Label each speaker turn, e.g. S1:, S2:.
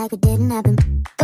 S1: like it didn't happen.